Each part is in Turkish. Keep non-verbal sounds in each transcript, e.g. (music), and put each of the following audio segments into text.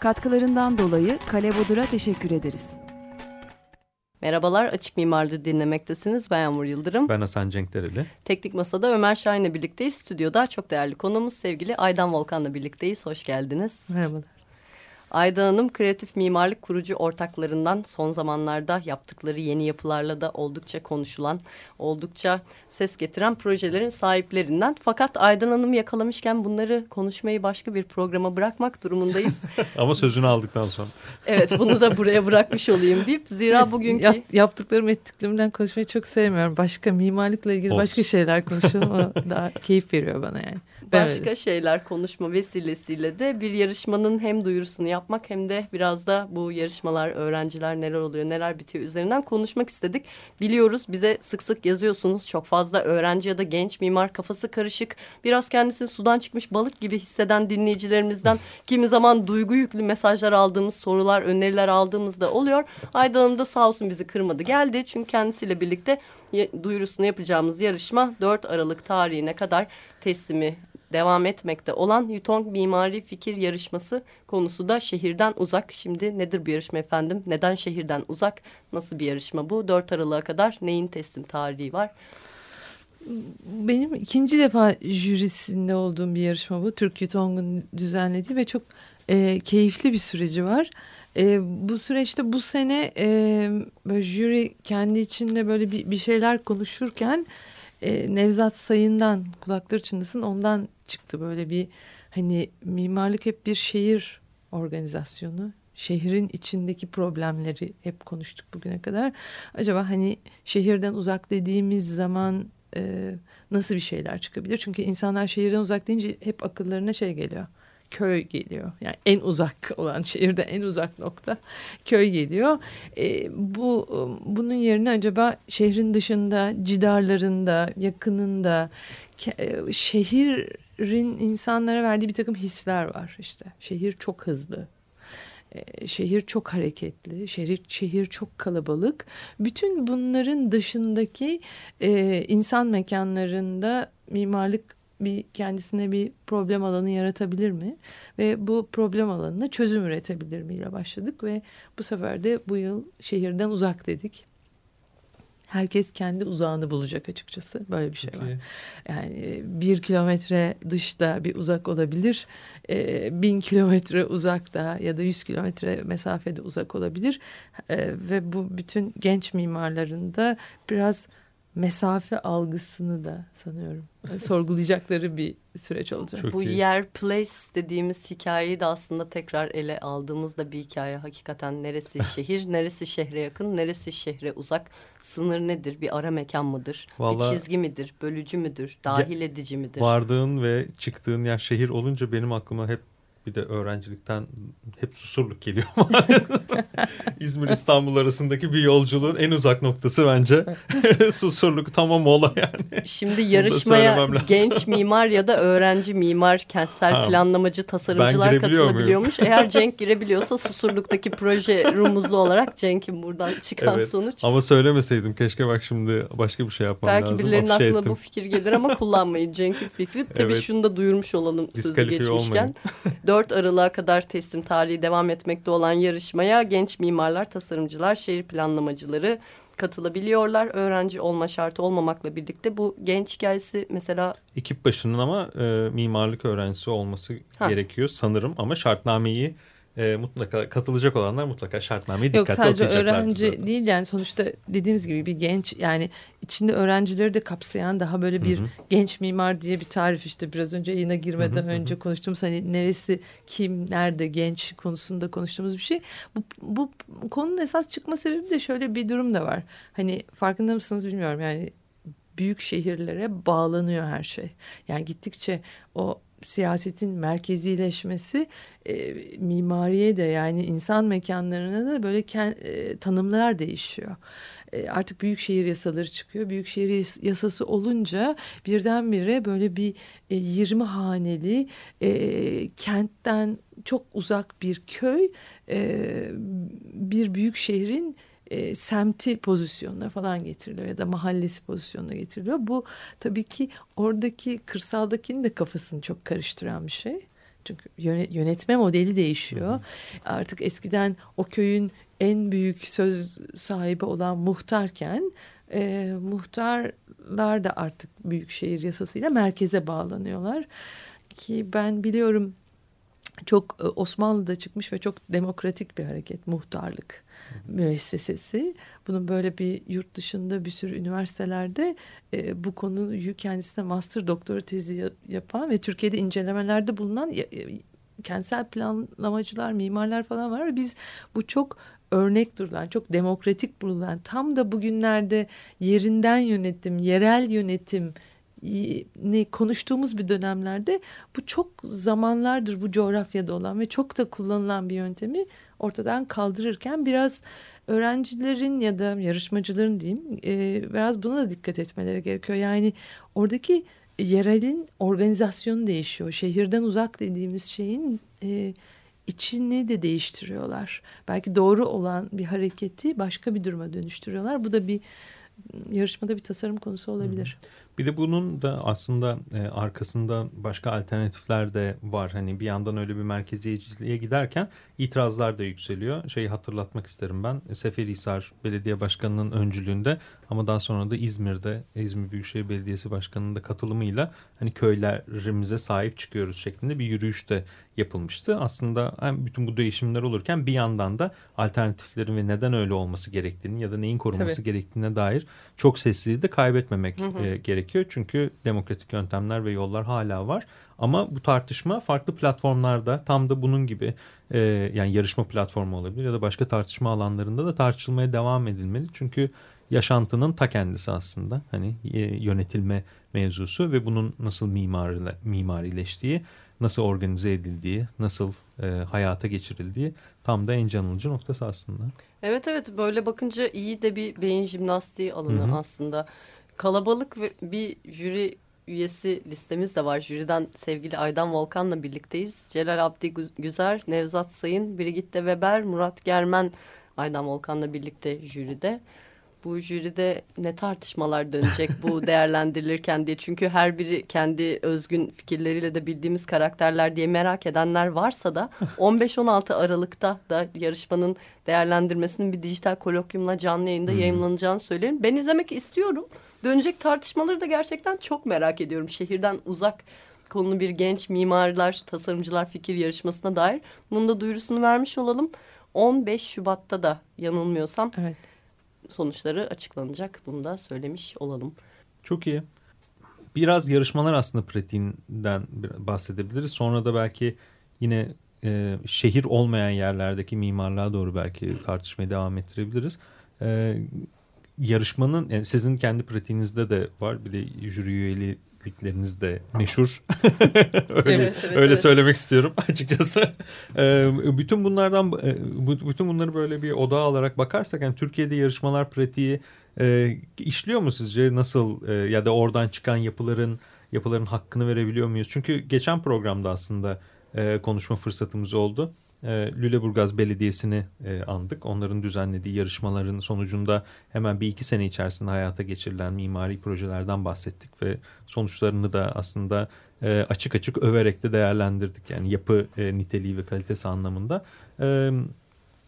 Katkılarından dolayı Kale Bodur'a teşekkür ederiz. Merhabalar, Açık Mimarlığı dinlemektesiniz. Ben Yağmur Yıldırım. Ben Hasan Cenkdereli. Teknik Masa'da Ömer Şahin'le birlikteyiz. Stüdyoda çok değerli konuğumuz sevgili Aydan Volkan'la birlikteyiz. Hoş geldiniz. Merhabalar. Ayda Hanım kreatif mimarlık kurucu ortaklarından son zamanlarda yaptıkları yeni yapılarla da oldukça konuşulan, oldukça ses getiren projelerin sahiplerinden. Fakat Aydan Hanım yakalamışken bunları konuşmayı başka bir programa bırakmak durumundayız. (laughs) Ama sözünü aldıktan sonra. evet bunu da buraya bırakmış olayım deyip zira bugünkü... Yap, yaptıklarım ettiklerimden konuşmayı çok sevmiyorum. Başka mimarlıkla ilgili Olsun. başka şeyler konuşalım o daha keyif veriyor bana yani başka evet. şeyler konuşma vesilesiyle de bir yarışmanın hem duyurusunu yapmak hem de biraz da bu yarışmalar, öğrenciler neler oluyor, neler bitiyor üzerinden konuşmak istedik. Biliyoruz bize sık sık yazıyorsunuz. Çok fazla öğrenci ya da genç mimar kafası karışık, biraz kendisini sudan çıkmış balık gibi hisseden dinleyicilerimizden (laughs) kimi zaman duygu yüklü mesajlar aldığımız, sorular, öneriler aldığımızda oluyor. Aydan Hanım da sağ olsun bizi kırmadı geldi. Çünkü kendisiyle birlikte duyurusunu yapacağımız yarışma 4 Aralık tarihine kadar teslimi devam etmekte olan Yutong Mimari Fikir Yarışması konusu da şehirden uzak. Şimdi nedir bu yarışma efendim? Neden şehirden uzak? Nasıl bir yarışma bu? 4 Aralık'a kadar neyin teslim tarihi var? Benim ikinci defa jürisinde olduğum bir yarışma bu. Türk Yutong'un düzenlediği ve çok e, keyifli bir süreci var. E, bu süreçte bu sene e, böyle jüri kendi içinde böyle bir, bir şeyler konuşurken e, Nevzat Sayın'dan kulakları çınlasın ondan çıktı böyle bir hani mimarlık hep bir şehir organizasyonu. Şehrin içindeki problemleri hep konuştuk bugüne kadar. Acaba hani şehirden uzak dediğimiz zaman e, nasıl bir şeyler çıkabilir? Çünkü insanlar şehirden uzak deyince hep akıllarına şey geliyor köy geliyor. Yani en uzak olan şehirde en uzak nokta köy geliyor. E, bu bunun yerine acaba şehrin dışında, cidarlarında, yakınında e, şehrin insanlara verdiği bir takım hisler var işte. Şehir çok hızlı. E, şehir çok hareketli, şehir şehir çok kalabalık. Bütün bunların dışındaki e, insan mekanlarında mimarlık bir kendisine bir problem alanı yaratabilir mi? Ve bu problem alanına çözüm üretebilir mi ile başladık ve bu sefer de bu yıl şehirden uzak dedik. Herkes kendi uzağını bulacak açıkçası. Böyle bir şey var. Yani bir kilometre dışta bir uzak olabilir. bin kilometre uzakta ya da yüz kilometre mesafede uzak olabilir. ve bu bütün genç mimarların da biraz mesafe algısını da sanıyorum (laughs) sorgulayacakları bir süreç olacak. Çok Bu iyi. yer place dediğimiz hikayeyi de aslında tekrar ele aldığımızda bir hikaye hakikaten neresi (laughs) şehir, neresi şehre yakın, neresi şehre uzak, sınır nedir, bir ara mekan mıdır, Vallahi, bir çizgi midir, bölücü müdür, dahil edici midir? Vardığın ve çıktığın yer şehir olunca benim aklıma hep bir de öğrencilikten hep susurluk geliyor. (laughs) İzmir İstanbul arasındaki bir yolculuğun en uzak noktası bence (laughs) susurluk tamam ola yani. Şimdi yarışmaya genç mimar ya da öğrenci mimar, kentsel ha, planlamacı, tasarımcılar katılabiliyormuş. Muyum? (laughs) Eğer Cenk girebiliyorsa susurluktaki proje rumuzlu olarak Cenk'in buradan çıkan evet, sonuç. Ama söylemeseydim keşke bak şimdi başka bir şey yapmam Belki lazım. Belki birilerinin aklına ettim. bu fikir gelir ama kullanmayın Cenk'in fikri. Tabii evet. şunu da duyurmuş olalım sözü geçmişken. 4 Aralık'a kadar teslim tarihi devam etmekte olan yarışmaya genç mimarlar, tasarımcılar, şehir planlamacıları katılabiliyorlar. Öğrenci olma şartı olmamakla birlikte bu genç hikayesi mesela... Ekip başının ama e, mimarlık öğrencisi olması ha. gerekiyor sanırım ama şartnameyi e, mutlaka katılacak olanlar mutlaka şartnameyi dikkatli Yok sadece öğrenci zaten. değil yani sonuçta dediğimiz gibi bir genç yani içinde öğrencileri de kapsayan daha böyle bir hı hı. genç mimar diye bir tarif işte biraz önce yayına girmeden hı hı. önce konuştuğumuz hani neresi kim nerede genç konusunda konuştuğumuz bir şey. Bu, bu konunun esas çıkma sebebi de şöyle bir durum da var. Hani farkında mısınız bilmiyorum yani büyük şehirlere bağlanıyor her şey. Yani gittikçe o siyasetin merkezileşmesi e, mimariye de yani insan mekanlarına da böyle kend, e, tanımlar değişiyor. E, artık büyükşehir yasaları çıkıyor. Büyükşehir yasası olunca birdenbire böyle bir e, 20 haneli e, kentten çok uzak bir köy e, bir büyük şehrin e, semti pozisyonuna falan getiriliyor ya da mahallesi pozisyonuna getiriliyor. Bu tabii ki oradaki kırsaldakinin de kafasını çok karıştıran bir şey. Çünkü yönetme modeli değişiyor. Hı hı. Artık eskiden o köyün en büyük söz sahibi olan muhtarken e, muhtarlar da artık büyükşehir yasasıyla merkeze bağlanıyorlar. Ki ben biliyorum çok e, Osmanlı'da çıkmış ve çok demokratik bir hareket muhtarlık müessesesi. Bunun böyle bir yurt dışında bir sürü üniversitelerde e, bu konuyu kendisine master doktora tezi yapan ve Türkiye'de incelemelerde bulunan e, kentsel planlamacılar, mimarlar falan var. Biz bu çok örnek durulan, çok demokratik bulunan, tam da bugünlerde yerinden yönetim, yerel yönetim ne konuştuğumuz bir dönemlerde bu çok zamanlardır bu coğrafyada olan ve çok da kullanılan bir yöntemi ortadan kaldırırken biraz öğrencilerin ya da yarışmacıların diyeyim e, biraz buna da dikkat etmeleri gerekiyor. Yani oradaki yerelin organizasyonu değişiyor. Şehirden uzak dediğimiz şeyin e, içini de değiştiriyorlar. Belki doğru olan bir hareketi başka bir duruma dönüştürüyorlar. Bu da bir yarışmada bir tasarım konusu olabilir. Hı. Bir de bunun da aslında e, arkasında başka alternatifler de var. Hani bir yandan öyle bir merkeziyeciliğe giderken itirazlar da yükseliyor. Şeyi hatırlatmak isterim ben. Seferihisar Belediye Başkanı'nın öncülüğünde ama daha sonra da İzmir'de İzmir Büyükşehir Belediyesi Başkanı'nın da katılımıyla hani köylerimize sahip çıkıyoruz şeklinde bir yürüyüş de yapılmıştı. Aslında hem bütün bu değişimler olurken bir yandan da alternatiflerin ve neden öyle olması gerektiğini ya da neyin korunması Tabii. gerektiğine dair çok sesli de kaybetmemek hı hı. E, gerekiyor. Çünkü demokratik yöntemler ve yollar hala var. Ama bu tartışma farklı platformlarda tam da bunun gibi e, yani yarışma platformu olabilir ya da başka tartışma alanlarında da tartışılmaya devam edilmeli. Çünkü yaşantının ta kendisi aslında hani e, yönetilme mevzusu ve bunun nasıl mimari, mimarileştiği, nasıl organize edildiği, nasıl e, hayata geçirildiği tam da en canlıcı noktası aslında. Evet evet böyle bakınca iyi de bir beyin jimnastiği alanı Hı -hı. aslında. Kalabalık bir jüri üyesi listemiz de var. Jüriden sevgili Aydan Volkan'la birlikteyiz. Celal Abdi Güzer, Nevzat Sayın, Brigitte Weber, Murat Germen Aydan Volkan'la birlikte jüride. Bu jüride ne tartışmalar dönecek bu (laughs) değerlendirilirken diye. Çünkü her biri kendi özgün fikirleriyle de bildiğimiz karakterler diye merak edenler varsa da (laughs) 15-16 Aralık'ta da yarışmanın değerlendirmesinin bir dijital kolokyumla canlı yayında hmm. yayınlanacağını söylerim. Ben izlemek istiyorum dönecek tartışmaları da gerçekten çok merak ediyorum. Şehirden uzak konulu bir genç mimarlar, tasarımcılar fikir yarışmasına dair. Bunun da duyurusunu vermiş olalım. 15 Şubat'ta da yanılmıyorsam evet. sonuçları açıklanacak. Bunu da söylemiş olalım. Çok iyi. Biraz yarışmalar aslında pratiğinden bahsedebiliriz. Sonra da belki yine e, şehir olmayan yerlerdeki mimarlığa doğru belki tartışmaya devam ettirebiliriz. E, yarışmanın yani sizin kendi pratiğinizde de var. Bir de jüri üyelikleriniz de meşhur. öyle (laughs) evet, evet, öyle evet. söylemek istiyorum (laughs) açıkçası. Ee, bütün bunlardan e, bütün bunları böyle bir odağa alarak bakarsak yani Türkiye'de yarışmalar pratiği e, işliyor mu sizce? Nasıl e, ya da oradan çıkan yapıların yapıların hakkını verebiliyor muyuz? Çünkü geçen programda aslında konuşma fırsatımız oldu Lüleburgaz Belediyesi'ni e, andık. Onların düzenlediği yarışmaların sonucunda hemen bir iki sene içerisinde hayata geçirilen mimari projelerden bahsettik ve sonuçlarını da aslında e, açık açık överek de değerlendirdik. Yani yapı e, niteliği ve kalitesi anlamında.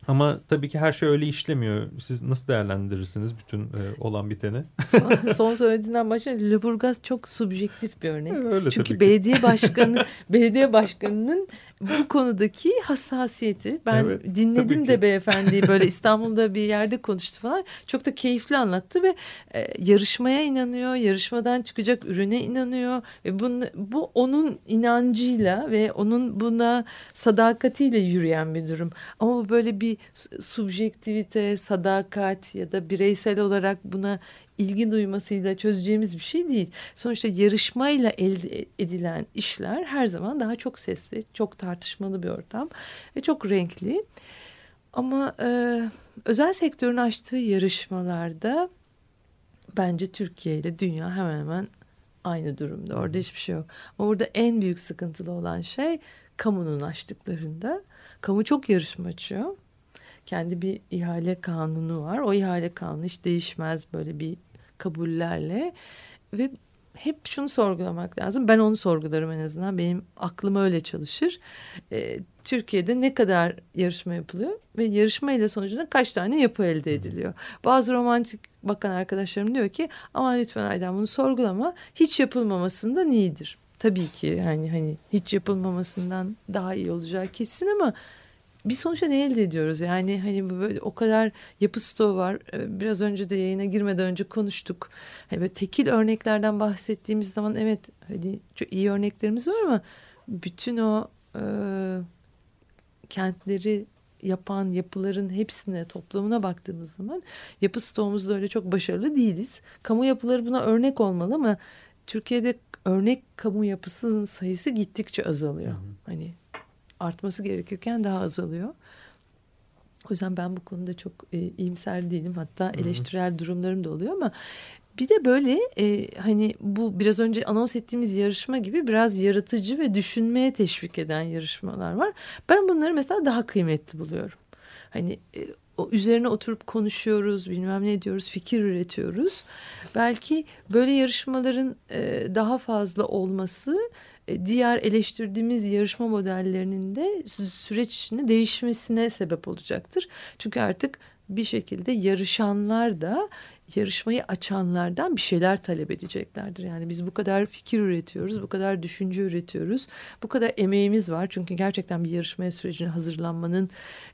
Ama tabii ki her şey öyle işlemiyor. Siz nasıl değerlendirirsiniz bütün e, olan biteni? (laughs) Son, son söylediğinden başka Lüleburgaz çok subjektif bir örnek. Öyle Çünkü belediye başkanı (laughs) belediye başkanının bu konudaki hassasiyeti ben evet, dinledim de beyefendi (laughs) böyle İstanbul'da bir yerde konuştu falan. Çok da keyifli anlattı ve e, yarışmaya inanıyor yarışmadan çıkacak ürüne inanıyor. Ve bunu, bu onun inancıyla ve onun buna sadakatiyle yürüyen bir durum. Ama böyle bir subjektivite sadakat ya da bireysel olarak buna ilgi duymasıyla çözeceğimiz bir şey değil. Sonuçta yarışmayla elde edilen işler her zaman daha çok sesli, çok tartışmalı bir ortam ve çok renkli. Ama e, özel sektörün açtığı yarışmalarda bence Türkiye ile dünya hemen hemen aynı durumda. Orada hiçbir şey yok. Ama orada en büyük sıkıntılı olan şey kamunun açtıklarında. Kamu çok yarışma açıyor. Kendi bir ihale kanunu var. O ihale kanunu hiç değişmez böyle bir kabullerle. Ve hep şunu sorgulamak lazım. Ben onu sorgularım en azından. Benim aklım öyle çalışır. Ee, Türkiye'de ne kadar yarışma yapılıyor ve yarışma ile sonucunda kaç tane yapı elde ediliyor. Bazı romantik bakan arkadaşlarım diyor ki ama lütfen Aydan bunu sorgulama. Hiç yapılmamasından iyidir. Tabii ki yani hani hiç yapılmamasından daha iyi olacağı kesin ama bir sonuçta ne elde ediyoruz? Yani hani böyle o kadar yapı stoğu var. Ee, biraz önce de yayına girmeden önce konuştuk. Hani böyle tekil örneklerden bahsettiğimiz zaman evet hani çok iyi örneklerimiz var ama bütün o e, kentleri yapan yapıların hepsine toplamına baktığımız zaman yapı stoğumuzda öyle çok başarılı değiliz. Kamu yapıları buna örnek olmalı ama Türkiye'de örnek kamu yapısının sayısı gittikçe azalıyor. Hı hı. Hani artması gerekirken daha azalıyor. O yüzden ben bu konuda çok e, iyimser değilim. Hatta eleştirel durumlarım da oluyor ama bir de böyle e, hani bu biraz önce anons ettiğimiz yarışma gibi biraz yaratıcı ve düşünmeye teşvik eden yarışmalar var. Ben bunları mesela daha kıymetli buluyorum. Hani e, o üzerine oturup konuşuyoruz, bilmem ne diyoruz, fikir üretiyoruz. Belki böyle yarışmaların e, daha fazla olması diğer eleştirdiğimiz yarışma modellerinin de süreç içinde değişmesine sebep olacaktır. Çünkü artık bir şekilde yarışanlar da yarışmayı açanlardan bir şeyler talep edeceklerdir. Yani biz bu kadar fikir üretiyoruz, bu kadar düşünce üretiyoruz, bu kadar emeğimiz var. Çünkü gerçekten bir yarışmaya sürecine hazırlanmanın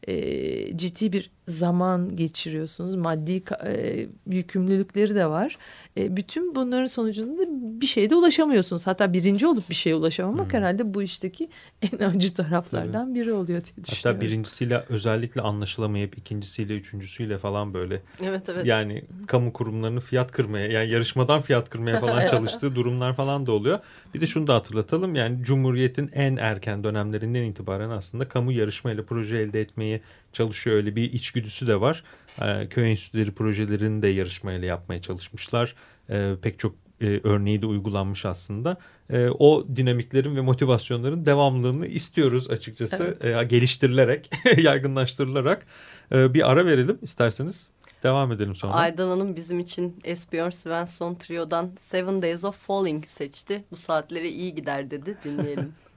e, ciddi bir zaman geçiriyorsunuz. Maddi e, yükümlülükleri de var. E, bütün bunların sonucunda bir şeyde ulaşamıyorsunuz. Hatta birinci olup bir şeye ulaşamamak hmm. herhalde bu işteki en (laughs) acı taraflardan biri oluyor diye düşünüyorum. Hatta birincisiyle özellikle anlaşılamayıp ikincisiyle üçüncüsüyle falan böyle. Evet evet. Yani kamu kurumlarının fiyat kırmaya yani yarışmadan fiyat kırmaya falan (laughs) çalıştığı durumlar falan da oluyor. Bir de şunu da hatırlatalım yani Cumhuriyet'in en erken dönemlerinden itibaren aslında kamu yarışmayla proje elde etmeyi çalışıyor. Öyle bir içgüdüsü de var. E, köy enstitüleri projelerini de yarışmayla yapmaya çalışmışlar. E, pek çok e, örneği de uygulanmış aslında. E, o dinamiklerin ve motivasyonların devamlılığını istiyoruz açıkçası. Evet. E, geliştirilerek, (laughs) yaygınlaştırılarak. E, bir ara verelim isterseniz. Devam edelim sonra. Aydan Hanım bizim için Esbjörn Svensson Trio'dan Seven Days of Falling seçti. Bu saatlere iyi gider dedi. Dinleyelim. (laughs)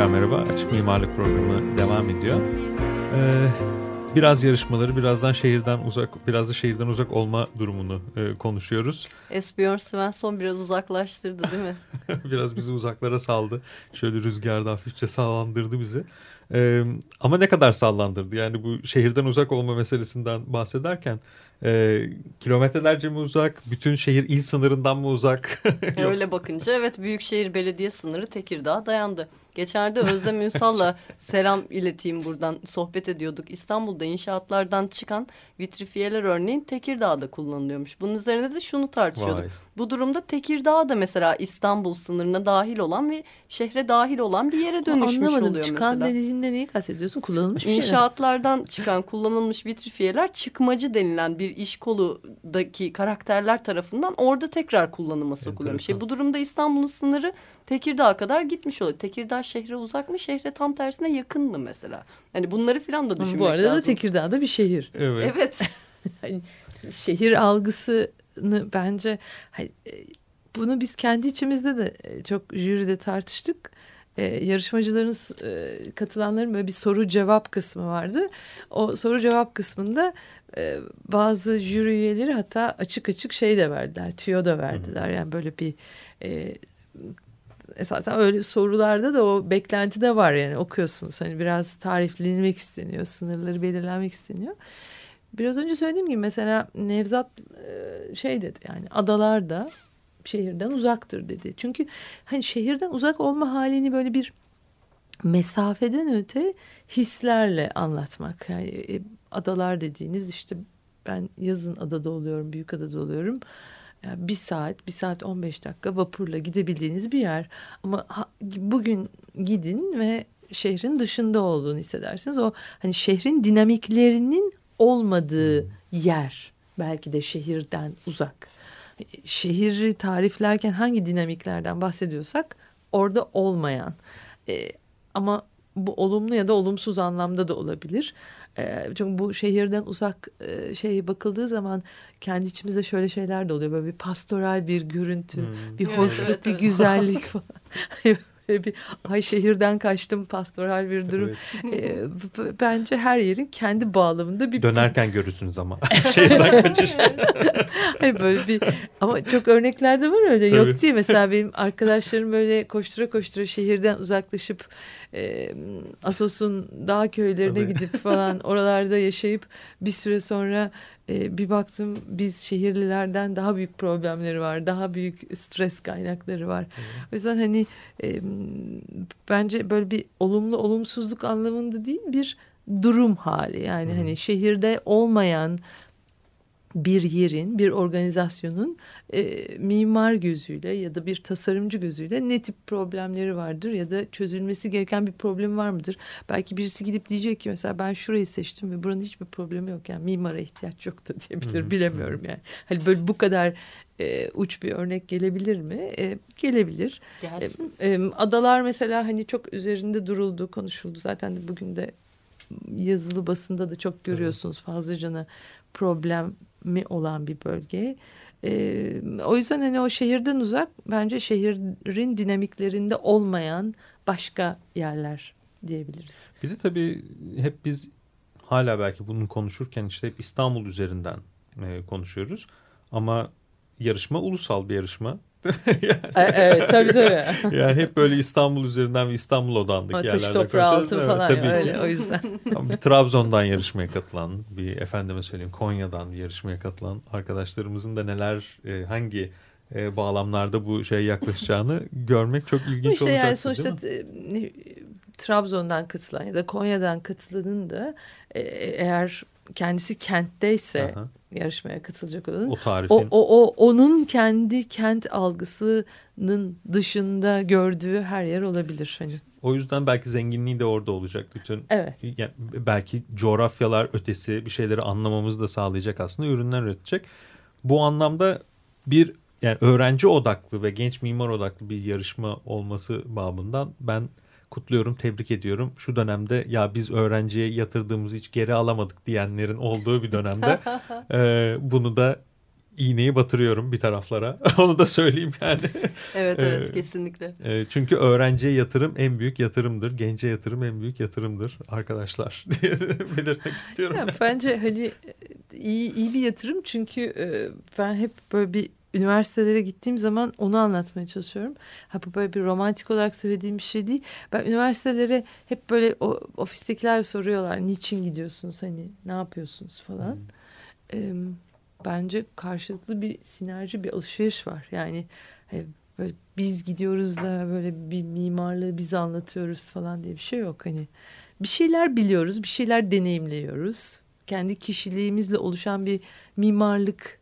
Tekrar merhaba. Açık Mimarlık Programı devam ediyor. Ee, biraz yarışmaları, birazdan şehirden uzak, biraz da şehirden uzak olma durumunu e, konuşuyoruz. Esbjörn Svensson biraz uzaklaştırdı değil mi? (laughs) biraz bizi uzaklara saldı. Şöyle rüzgarda hafifçe sallandırdı bizi. Ee, ama ne kadar sallandırdı? Yani bu şehirden uzak olma meselesinden bahsederken e, kilometrelerce mi uzak? Bütün şehir il sınırından mı uzak? (laughs) Öyle bakınca evet Büyükşehir Belediye sınırı Tekirdağ'a dayandı. Geçerde Özlem Ünsal'la selam ileteyim buradan sohbet ediyorduk. İstanbul'da inşaatlardan çıkan vitrifiyeler örneğin Tekirdağ'da kullanılıyormuş. Bunun üzerine de şunu tartışıyorduk. Vay. Bu durumda Tekirdağ da mesela İstanbul sınırına dahil olan ve şehre dahil olan bir yere dönüşmüş Anlamadım. oluyor Çıkan mesela. dediğinde neyi kastediyorsun? Kullanılmış bir şey? İnşaatlardan çıkan kullanılmış vitrifiyeler çıkmacı denilen bir iş koludaki karakterler tarafından orada tekrar kullanıma sokulmuş. Enteresan. E, bu durumda İstanbul'un sınırı Tekirdağ'a kadar gitmiş oluyor. Tekirdağ şehre uzak mı şehre tam tersine yakın mı mesela? Hani bunları filan da düşünmek Bu arada da lazım. Tekirdağ'da bir şehir. Evet. Evet. (laughs) Hani şehir algısını bence hani, bunu biz kendi içimizde de e, çok jüride tartıştık. E, yarışmacıların e, katılanların böyle bir soru cevap kısmı vardı. O soru cevap kısmında e, bazı jüri üyeleri hatta açık açık şey de verdiler, tüyo da verdiler. Yani böyle bir e, esasen öyle sorularda da o beklenti de var yani okuyorsunuz. Hani biraz tariflenmek isteniyor, sınırları belirlenmek isteniyor. Biraz önce söylediğim gibi mesela Nevzat şey dedi yani adalar da şehirden uzaktır dedi. Çünkü hani şehirden uzak olma halini böyle bir mesafeden öte hislerle anlatmak. Yani adalar dediğiniz işte ben yazın adada oluyorum, büyük adada oluyorum. Yani bir saat, bir saat 15 dakika vapurla gidebildiğiniz bir yer. Ama ha- bugün gidin ve şehrin dışında olduğunu hissedersiniz. O hani şehrin dinamiklerinin olmadığı yer belki de şehirden uzak. Şehri tariflerken hangi dinamiklerden bahsediyorsak orada olmayan. E, ama bu olumlu ya da olumsuz anlamda da olabilir. E, çünkü bu şehirden uzak e, şeye bakıldığı zaman kendi içimizde şöyle şeyler de oluyor. Böyle bir pastoral bir görüntü, Hmm. bir hoşluk, evet, bir evet. güzellik (laughs) falan. (laughs) Böyle bir ay şehirden kaçtım pastoral bir durum. Evet. E, bence her yerin kendi bağlamında bir Dönerken görürsünüz ama (laughs) şehirden kaçış. Hayır böyle bir ama çok örneklerde var öyle Tabii. yok diye mesela benim arkadaşlarım böyle koştura koştura şehirden uzaklaşıp e, Asos'un dağ köylerine Tabii. gidip falan (laughs) oralarda yaşayıp bir süre sonra e, bir baktım biz şehirlilerden daha büyük problemleri var daha büyük stres kaynakları var o yüzden hani e, bence böyle bir olumlu olumsuzluk anlamında değil bir durum hali yani Hı. hani şehirde olmayan bir yerin, bir organizasyonun e, mimar gözüyle ya da bir tasarımcı gözüyle ne tip problemleri vardır ya da çözülmesi gereken bir problem var mıdır? Belki birisi gidip diyecek ki mesela ben şurayı seçtim ve buranın hiçbir problemi yok yani mimara ihtiyaç yok da diyebilir bilemiyorum yani. Hani böyle bu kadar e, uç bir örnek gelebilir mi? E, gelebilir. Gelsin. E, e, adalar mesela hani çok üzerinde duruldu, konuşuldu. Zaten de bugün de yazılı basında da çok görüyorsunuz fazlacana problemi olan bir bölge. E, o yüzden hani o şehirden uzak bence şehrin dinamiklerinde olmayan başka yerler diyebiliriz. Bir de tabii hep biz hala belki bunu konuşurken işte hep İstanbul üzerinden e, konuşuyoruz. Ama yarışma ulusal bir yarışma. E, (laughs) evet tabii tabii. (laughs) Yani hep böyle İstanbul üzerinden ve İstanbul odağındaki Ateş yerlerde toprağı konuşuyoruz. altın Evet, falan tabii ki. öyle o yüzden. (laughs) Bir Trabzon'dan yarışmaya katılan, bir efendime söyleyeyim Konya'dan bir yarışmaya katılan arkadaşlarımızın da neler, e, hangi e, bağlamlarda bu şeye yaklaşacağını görmek çok ilginç yani olacak. sonuçta e, Trabzon'dan katılan ya da Konya'dan katılanın da e, eğer kendisi kentteyse yarışmaya katılacak olanın O tarifin. o, o, o onun kendi kent algısının dışında gördüğü her yer olabilir hani. O yüzden belki zenginliği de orada olacak. Bütün Evet. yani belki coğrafyalar ötesi bir şeyleri anlamamızı da sağlayacak aslında ürünler üretecek. Bu anlamda bir yani öğrenci odaklı ve genç mimar odaklı bir yarışma olması babından ben kutluyorum, tebrik ediyorum. Şu dönemde ya biz öğrenciye yatırdığımızı hiç geri alamadık diyenlerin olduğu bir dönemde (laughs) e, bunu da iğneyi batırıyorum bir taraflara. (laughs) Onu da söyleyeyim yani. Evet evet kesinlikle. E, çünkü öğrenciye yatırım en büyük yatırımdır. Gence yatırım en büyük yatırımdır arkadaşlar (laughs) diye belirtmek istiyorum. Ya bence hani iyi, iyi bir yatırım çünkü e, ben hep böyle bir üniversitelere gittiğim zaman onu anlatmaya çalışıyorum. Ha bu böyle bir romantik olarak söylediğim bir şey değil. Ben üniversitelere hep böyle o, ofistekiler soruyorlar niçin gidiyorsunuz hani ne yapıyorsunuz falan. E, bence karşılıklı bir sinerji bir alışveriş var. Yani e, böyle biz gidiyoruz da böyle bir mimarlığı biz anlatıyoruz falan diye bir şey yok. Hani bir şeyler biliyoruz, bir şeyler deneyimliyoruz. Kendi kişiliğimizle oluşan bir mimarlık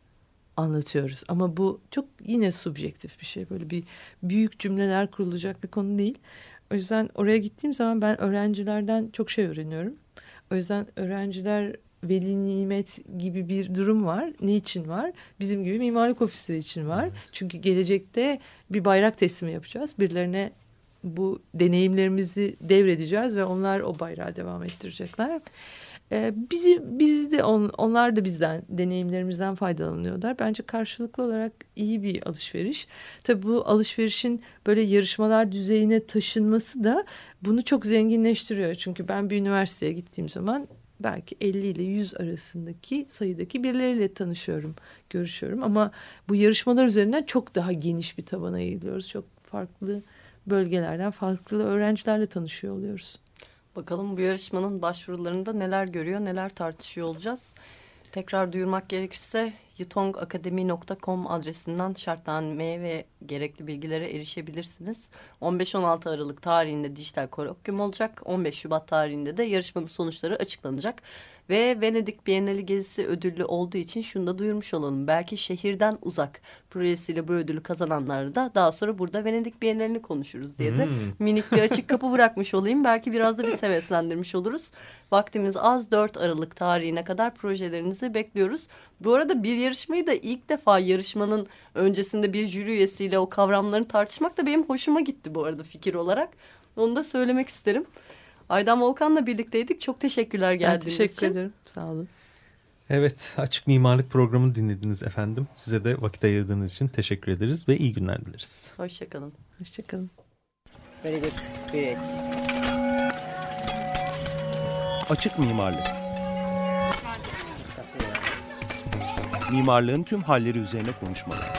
anlatıyoruz. Ama bu çok yine subjektif bir şey. Böyle bir büyük cümleler kurulacak bir konu değil. O yüzden oraya gittiğim zaman ben öğrencilerden çok şey öğreniyorum. O yüzden öğrenciler veli nimet gibi bir durum var. Niçin var? Bizim gibi mimarlık ofisleri için var. Çünkü gelecekte bir bayrak teslimi yapacağız. Birilerine bu deneyimlerimizi devredeceğiz ve onlar o bayrağı devam ettirecekler. Ee, bizi biz de on, onlar da bizden deneyimlerimizden faydalanıyorlar. Bence karşılıklı olarak iyi bir alışveriş. Tabii bu alışverişin böyle yarışmalar düzeyine taşınması da bunu çok zenginleştiriyor. Çünkü ben bir üniversiteye gittiğim zaman belki 50 ile 100 arasındaki sayıdaki birileriyle tanışıyorum, görüşüyorum. Ama bu yarışmalar üzerinden çok daha geniş bir tabana eğiliyoruz. Çok farklı bölgelerden farklı öğrencilerle tanışıyor oluyoruz. Bakalım bu yarışmanın başvurularında neler görüyor, neler tartışıyor olacağız. Tekrar duyurmak gerekirse yutongakademi.com adresinden şartnameye ve gerekli bilgilere erişebilirsiniz. 15-16 Aralık tarihinde dijital kolokyum olacak. 15 Şubat tarihinde de yarışmanın sonuçları açıklanacak. Ve Venedik Bienali gezisi ödüllü olduğu için şunu da duyurmuş olalım. Belki şehirden uzak projesiyle bu ödülü kazananlar da daha sonra burada Venedik Bienalini konuşuruz diye de Hmm. minik bir açık kapı (laughs) bırakmış olayım. Belki biraz da biz heveslendirmiş oluruz. Vaktimiz az 4 Aralık tarihine kadar projelerinizi bekliyoruz. Bu arada bir yarışmayı da ilk defa yarışmanın öncesinde bir jüri üyesiyle o kavramlarını tartışmak da benim hoşuma gitti bu arada fikir olarak. Onu da söylemek isterim. Aydan Volkan'la birlikteydik. Çok teşekkürler Ben geldiğiniz teşekkür için. ederim. Sağ olun. Evet, Açık Mimarlık programını dinlediniz efendim. Size de vakit ayırdığınız için teşekkür ederiz ve iyi günler dileriz. Hoşçakalın. Hoşçakalın. Very good. Great. Açık mimarlık. Mimarlığın tüm halleri üzerine konuşmalar.